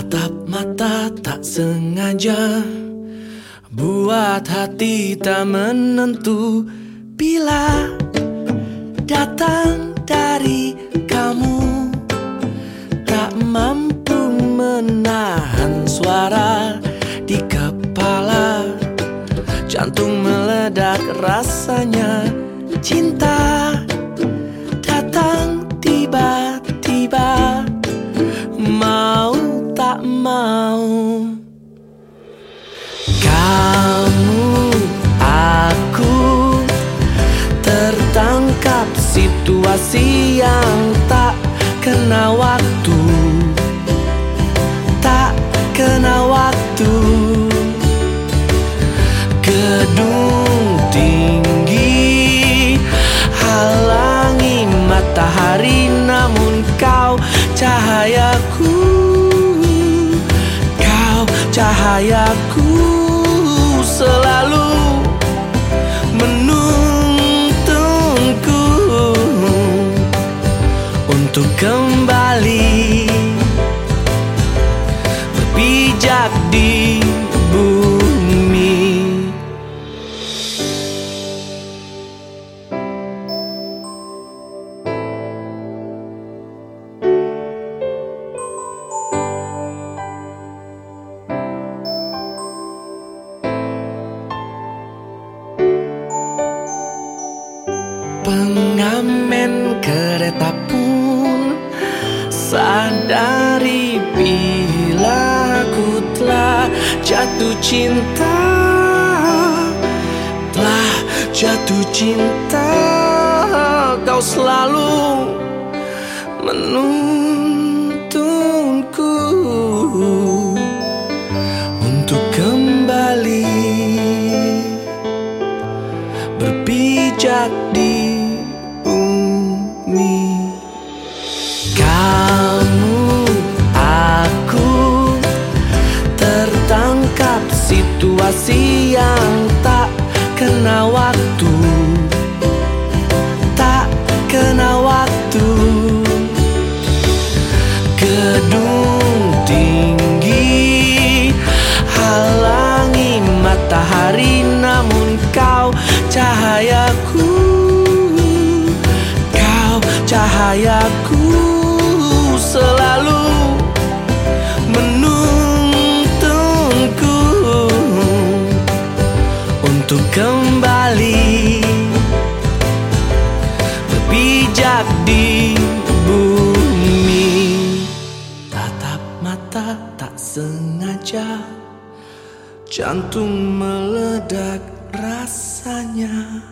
Tatap mata tak sengaja. Buat hati tak menentu Bila datang dari kamu. Tak mampu menahan suara di kepala. Jantung meledak rasanya cinta mau. Kamu, aku Tertangkap situasi yang tak kena waktu. Tak kena waktu. Gedung tinggi Halangi matahari cahayaku Selalu menuntunku Untuk kembali Berpijak di Pengamen kereta pun Sadari bila ku telah jatuh cinta Telah jatuh cinta Kau selalu cahayaku Selalu menuntunku Untuk kembali. Berpijak di bumi. Tatap mata tak sengaja. Jantung meledak rasanya